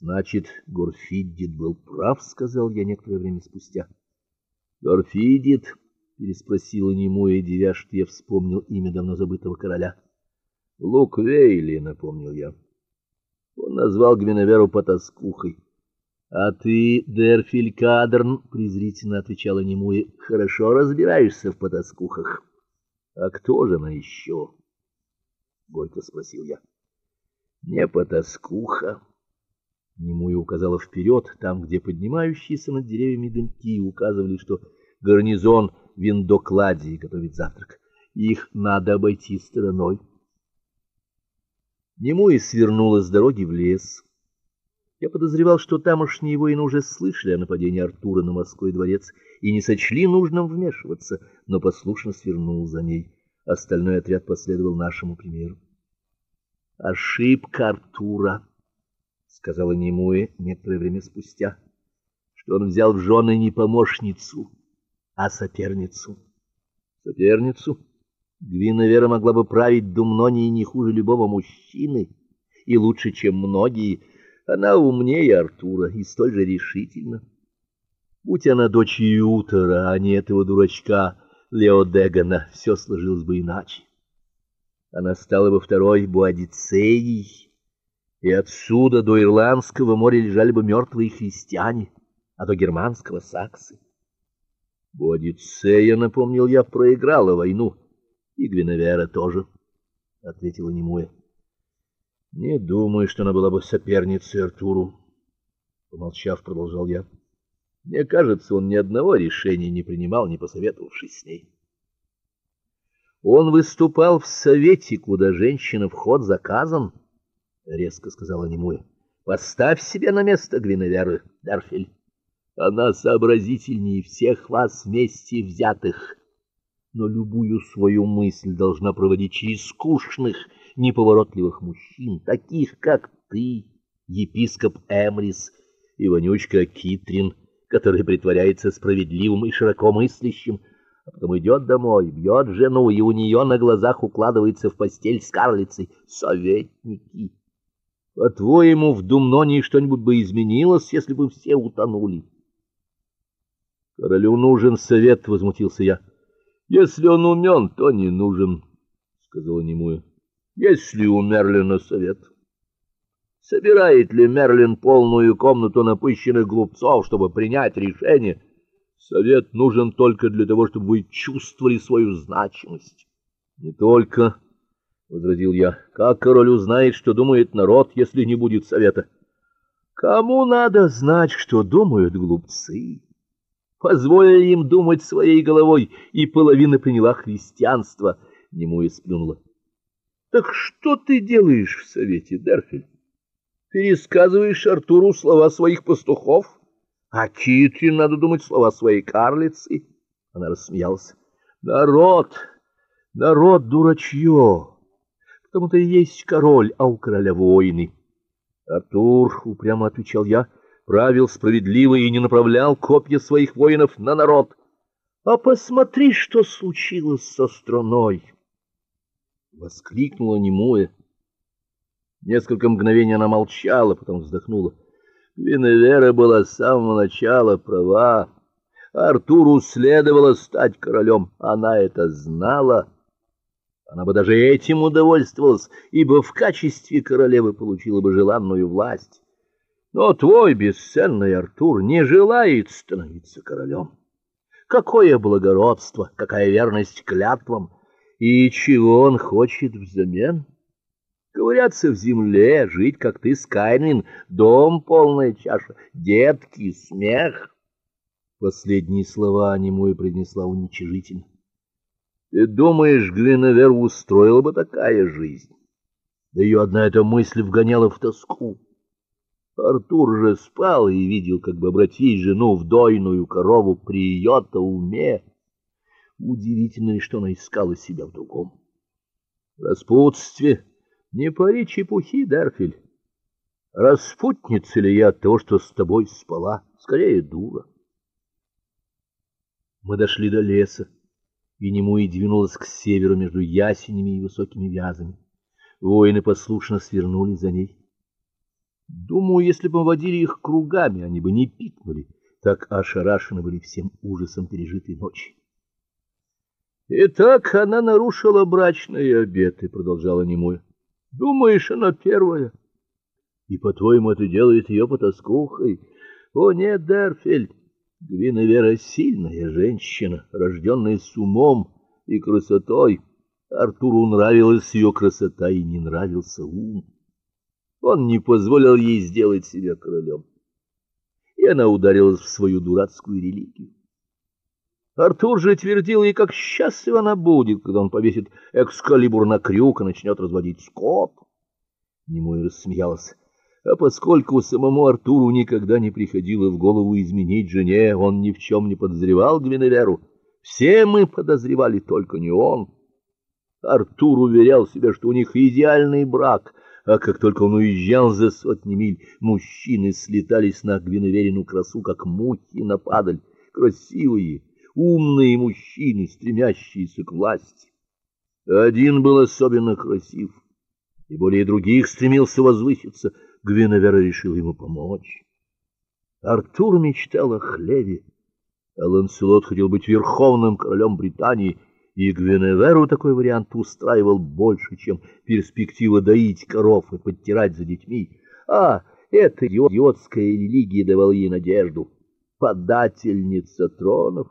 Значит, Горфиддит был прав, сказал я некоторое время спустя. Горфиддит переспросила немое, девя, что я вспомнил имя давно забытого короля. Лук Вейли, напомнил я. Он назвал Гвиневеру потаскухой. А ты, Дерфиль Кадрн, презрительно отвечала немуя, хорошо разбираешься в потаскухах. А кто же она еще? горько спросил я. Не потаскуха. Немуя указала вперед, там, где поднимающиеся над деревьями дымки указывали, что гарнизон Виндокладии готовит завтрак. Их надо обойти стороной. Немуя свернула с дороги в лес. Я подозревал, что тамошние воины уже слышали о нападении Артура на морской дворец и не сочли нужным вмешиваться, но послушно свернул за ней. Остальной отряд последовал нашему примеру. Ошибка Артура сказала Немуэ некоторое время спустя, что он взял в жены не помощницу, а соперницу. Соперницу Гвиневера могла бы править Думнонией не хуже любого мужчины и лучше, чем многие. Она умнее Артура и столь же решительна. Будь она дочь Ютера, а не этого дурачка Леодегана, все сложилось бы иначе. Она стала бы второй Буадицеей и отсюда до Ирландского моря лежали бы мертвые христиане, а до германского саксы. Бодицея, напомнил я, проиграла войну, и Гвиневера тоже, ответила Немуя. Не думаю, что она была бы соперницей Артуру, помолчав, продолжал я. Мне кажется, он ни одного решения не принимал, не посоветовавшись с ней. Он выступал в совете, куда женщина вход заказан резко сказала Немуя. Поставь себя на место Гвиневеры, Дарфель. Она сообразительнее всех вас вместе взятых. Но любую свою мысль должна проводить через скучных, неповоротливых мужчин, таких как ты, епископ Эмрис и вонючка Китрин, который притворяется справедливым и широкомыслящим, а потом идет домой, бьет жену, и у нее на глазах укладывается в постель с карлицей. Советники по-твоему, в Думнонии что-нибудь бы изменилось, если бы все утонули? Королю нужен совет, возмутился я. Если он умен, то не нужен, сказала Немуя. Если у Мерлина совет. Собирает ли Мерлин полную комнату напыщенных глупцов, чтобы принять решение? Совет нужен только для того, чтобы вы чувствовали свою значимость. Не только возразил я. Как король узнает, что думает народ, если не будет совета? Кому надо знать, что думают глупцы? Позволили им думать своей головой, и половина приняла христианство, нему и сплюнула. Так что ты делаешь в совете, Дерфель? Пересказываешь Артуру слова своих пастухов, а Китри надо думать слова своей карлицы. Она рассмеялась. Народ, народ дурачье потому-то и есть король, а у короля войны. Артур, упрямо отвечал я, правил справедливо и не направлял копья своих воинов на народ. А посмотри, что случилось со страной, воскликнула немое. Несколько мгновений она молчала, потом вздохнула. Гвиневера была с самого начала права. Артуру следовало стать королем, она это знала. Она бы даже этим удовольствовалась, ибо в качестве королевы получила бы желанную власть. Но твой бесценный Артур не желает становиться королем. Какое благородство, какая верность клятвам, и чего он хочет взамен? Ковыряться в земле, жить, как ты, Скайнин, дом полная чаша, детки, смех. Последние слова немую произнесла уничижительно. Ты думаешь, Гвиневер устроила бы такая жизнь? Да ее одна эта мысль вгоняла в тоску. Артур же спал и видел, как бы обратить жену в дойную корову при ее-то уме. Удивительно ли, что она искала себя в другом. Распутстве не пари чепухи, Дерфель. Распутница ли я от того, что с тобой спала? Скорее, дура. Мы дошли до леса и нему и двинулась к северу между ясенями и высокими вязами. Воины послушно свернули за ней. Думаю, если бы водили их кругами, они бы не пикнули. Так ошарашены были всем ужасом пережитой ночи. Итак, она нарушила брачные обеты, продолжала Немуя. Думаешь, она первая? И по-твоему это делает ее потаскухой? О нет, Дерфельд, Гвиневера сильная женщина, рожденная с умом и красотой. Артуру нравилась ее красота и не нравился ум. Он не позволил ей сделать себя королем. И она ударилась в свою дурацкую религию. Артур же твердил ей, как счастлива она будет, когда он повесит экскалибур на крюк и начнет разводить скот. Немой рассмеялся. А поскольку самому Артуру никогда не приходило в голову изменить жене, он ни в чем не подозревал Гвиневеру. Все мы подозревали, только не он. Артур уверял себя, что у них идеальный брак, а как только он уезжал за сотни миль, мужчины слетались на Гвиневерину красу, как мухи на падаль, красивые, умные мужчины, стремящиеся к власти. Один был особенно красив, и более других стремился возвыситься. Гвиневера решил ему помочь. Артур мечтал о хлебе, а Ланселот хотел быть верховным королем Британии, и Гвиневеру такой вариант устраивал больше, чем перспектива доить коров и подтирать за детьми. А эта идиотская религия давала ей надежду. Подательница тронов.